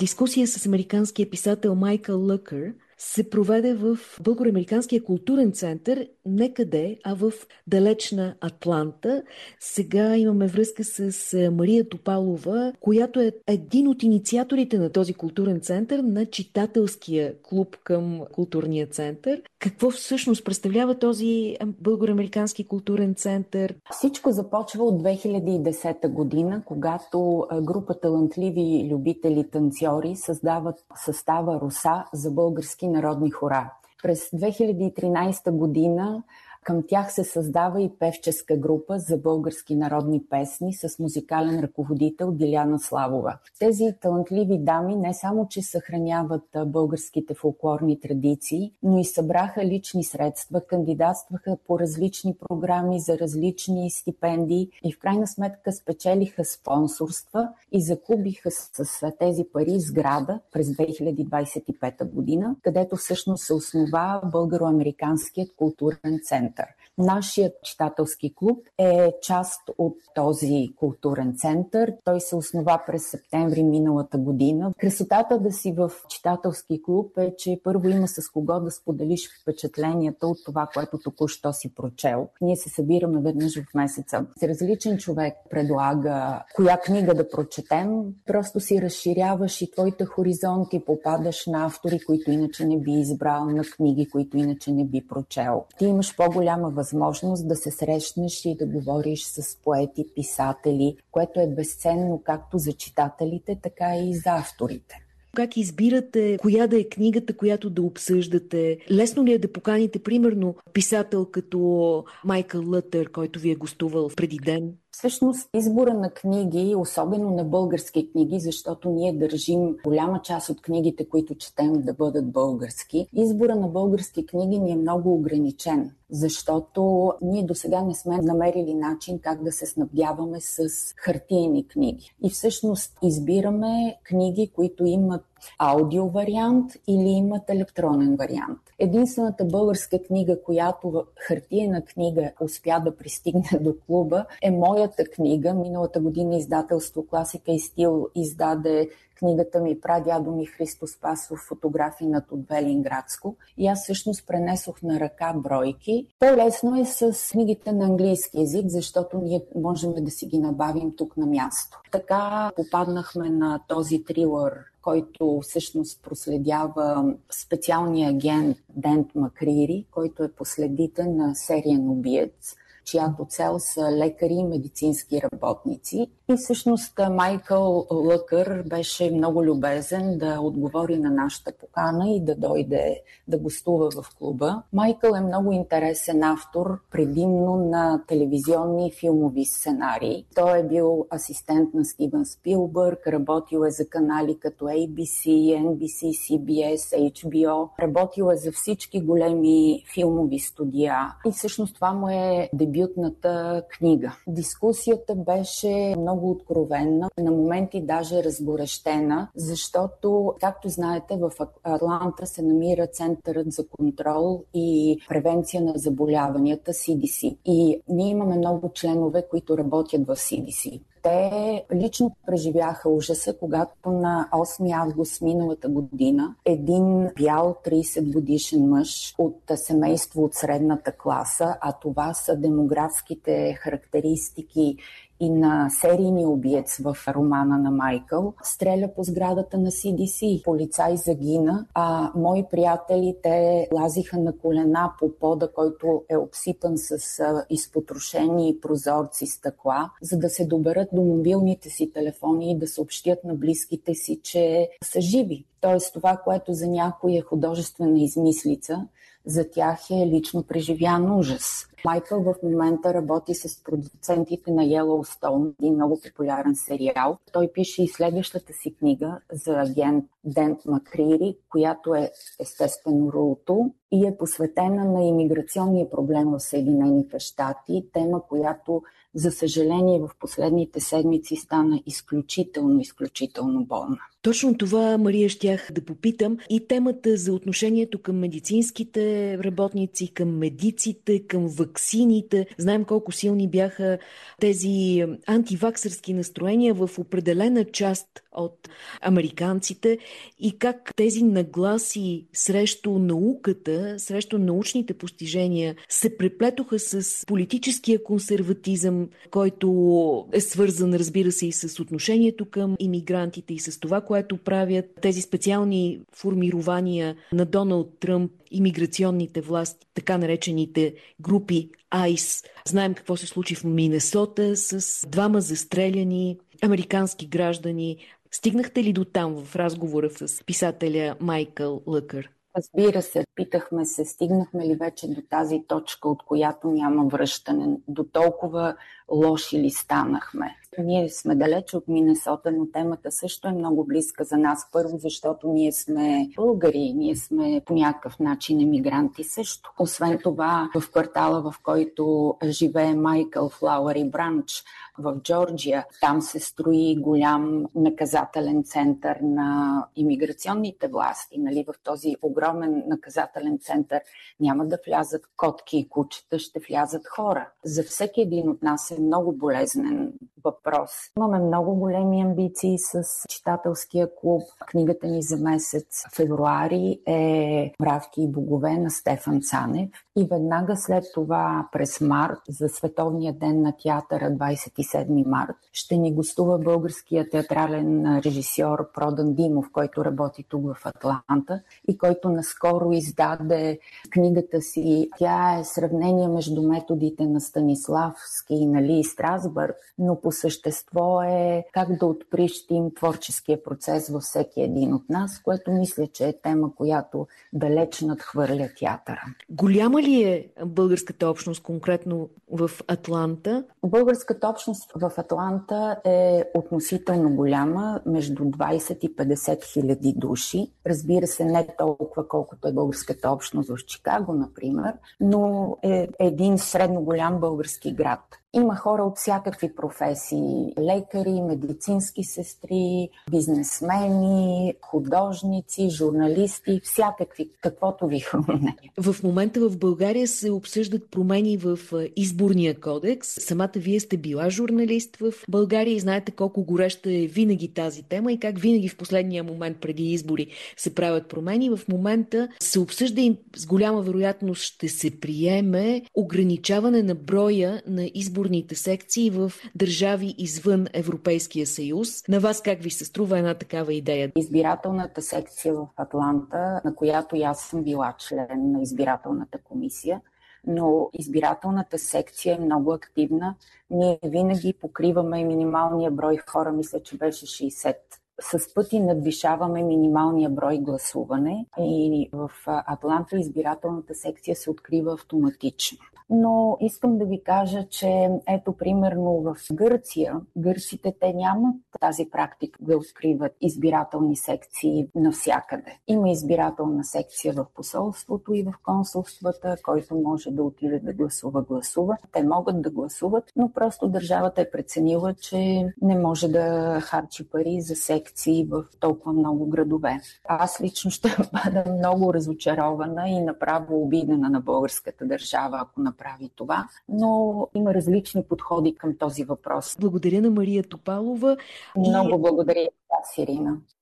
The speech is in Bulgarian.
Дискусия с американския писател Майкъл Лъкър се проведе в Българо-американския културен център, не къде, а в далечна Атланта. Сега имаме връзка с Мария Топалова, която е един от инициаторите на този културен център, на читателския клуб към културния център. Какво всъщност представлява този Българо-американски културен център? Всичко започва от 2010 година, когато група талантливи любители танцори създават състава Руса за български народни хора. През 2013 година към тях се създава и певческа група за български народни песни с музикален ръководител Диляна Славова. Тези талантливи дами не само, че съхраняват българските фолклорни традиции, но и събраха лични средства, кандидатстваха по различни програми за различни стипендии и в крайна сметка спечелиха спонсорства и закупиха с тези пари сграда през 2025 година, където всъщност се основа Българо-американският културен център. Нашият читателски клуб е част от този културен център. Той се основа през септември миналата година. Красотата да си в читателски клуб е, че първо има с кого да споделиш впечатленията от това, което току-що си прочел. Ние се събираме веднъж в месеца. С различен човек предлага коя книга да прочетем. Просто си разширяваш и твоите хоризонти, попадаш на автори, които иначе не би избрал, на книги, които иначе не би прочел. Ти имаш по голяма възможност да се срещнеш и да говориш с поети, писатели, което е безценно както за читателите, така и за авторите. Как избирате коя да е книгата, която да обсъждате? Лесно ли е да поканите, примерно, писател като Майкъл Лътър, който ви е гостувал преди ден? Всъщност избора на книги, особено на български книги, защото ние държим голяма част от книгите, които четем да бъдат български, избора на български книги ни е много ограничен, защото ние до сега не сме намерили начин как да се снабдяваме с хартиени книги. И всъщност избираме книги, които имат аудио вариант или имат електронен вариант. Единствената българска книга, която хартиена книга успя да пристигне до клуба, е моята книга. Миналата година издателство Класика и стил издаде книгата ми Прадядо ми Христо Спасов фотографии от Велинградско. И аз всъщност пренесох на ръка бройки. По-лесно е с книгите на английски язик, защото ние можем да си ги набавим тук на място. Така попаднахме на този трилър който всъщност проследява специалния агент Дент Макрири, който е последител на сериен убиец чиято цел са лекари и медицински работници. И всъщност Майкъл Лъкър беше много любезен да отговори на нашата покана и да дойде да гостува в клуба. Майкъл е много интересен автор, предимно на телевизионни и филмови сценарии. Той е бил асистент на Стивен Спилбърг, работил е за канали като ABC, NBC, CBS, HBO. Работил е за всички големи филмови студия. И всъщност това му е дебютната книга. Дискусията беше много откровенна, на моменти даже разгорещена, защото, както знаете, в Атланта се намира Центърът за контрол и превенция на заболяванията CDC. И ние имаме много членове, които работят в CDC. Те лично преживяха ужаса, когато на 8 август миналата година един бял 30 годишен мъж от семейство от средната класа, а това са демографските характеристики и на серийния убиец в романа на Майкъл, стреля по сградата на CDC. Полицай загина, а мои приятели те лазиха на колена по пода, който е обсипан с изпотрошени прозорци стъкла, за да се доберат до мобилните си телефони и да съобщят на близките си, че са живи. Тоест това, което за някой е художествена измислица, за тях е лично преживян ужас. Майкъл в момента работи с продуцентите на Yellowstone, един много популярен сериал. Той пише и следващата си книга за агент Дент Макрири, която е естествено Рулто и е посветена на иммиграционния проблем в Съединените щати, тема, която За съжаление, в последните седмици стана изключително, изключително болна. Точно това, Мария, щях да попитам. И темата за отношението към медицинските работници, към медиците, към ваксините. Знаем колко силни бяха тези антиваксърски настроения в определена част от американците и как тези нагласи срещу науката, срещу научните постижения се преплетоха с политическия консерватизъм, който е свързан, разбира се, и с отношението към иммигрантите и с това, което правят тези специални формирования на Доналд Тръмп, имиграционните власти, така наречените групи АИС. Знаем какво се случи в Минесота с двама застреляни американски граждани. Стигнахте ли до там в разговора с писателя Майкъл Лъкър? Разбира се, питахме се, стигнахме ли вече до тази точка, от която няма връщане, до толкова лоши ли станахме. Ние сме далеч от Минесота, но темата също е много близка за нас. Първо, защото ние сме българи, ние сме по някакъв начин емигранти също. Освен това, в квартала, в който живее Майкъл Флауър и Бранч, в Джорджия. Там се строи голям наказателен център на иммиграционните власти. Нали? В този огромен наказателен център няма да влязат котки и кучета, ще влязат хора. За всеки един от нас е много болезнен въпрос. Имаме много големи амбиции с читателския клуб. Книгата ни за месец февруари е Мравки и богове на Стефан Цанев. И веднага след това през март за Световния ден на театъра 27 март ще ни гостува българския театрален режисьор Продан Димов, който работи тук в Атланта и който наскоро издаде книгата си. Тя е сравнение между методите на Станиславски нали, и Страсбърг, но по същество е как да отприщим творческия процес във всеки един от нас, което мисля, че е тема, която далеч надхвърля театъра. Голяма ли е българската общност конкретно в Атланта? Българската общност в Атланта е относително голяма, между 20 и 50 хиляди души. Разбира се, не толкова колкото е българската общност в Чикаго, например, но е един средно голям български град. Има хора от всякакви професии лекари, медицински сестри, бизнесмени, художници, журналисти, всякакви, каквото ви хрумне. В момента в България се обсъждат промени в изборния кодекс. Самата вие сте била журналист в България и знаете колко гореща е винаги тази тема и как винаги в последния момент преди избори се правят промени. В момента се обсъжда и с голяма вероятност ще се приеме ограничаване на броя на изборния изборните секции в държави извън Европейския съюз. На вас как ви се струва една такава идея? Избирателната секция в Атланта, на която и аз съм била член на избирателната комисия, но избирателната секция е много активна. Ние винаги покриваме минималния брой хора, мисля, че беше 60 с пъти надвишаваме минималния брой гласуване и в Атланта избирателната секция се открива автоматично но искам да ви кажа, че ето примерно в Гърция, гърците те нямат тази практика да откриват избирателни секции навсякъде. Има избирателна секция в посолството и в консулствата, който може да отиде да гласува, гласува. Те могат да гласуват, но просто държавата е преценила, че не може да харчи пари за секции в толкова много градове. Аз лично ще бъда много разочарована и направо обидена на българската държава, ако направи това, но има различни подходи към този въпрос. Благодаря на Мария Топалова. Много благодаря, Сирина.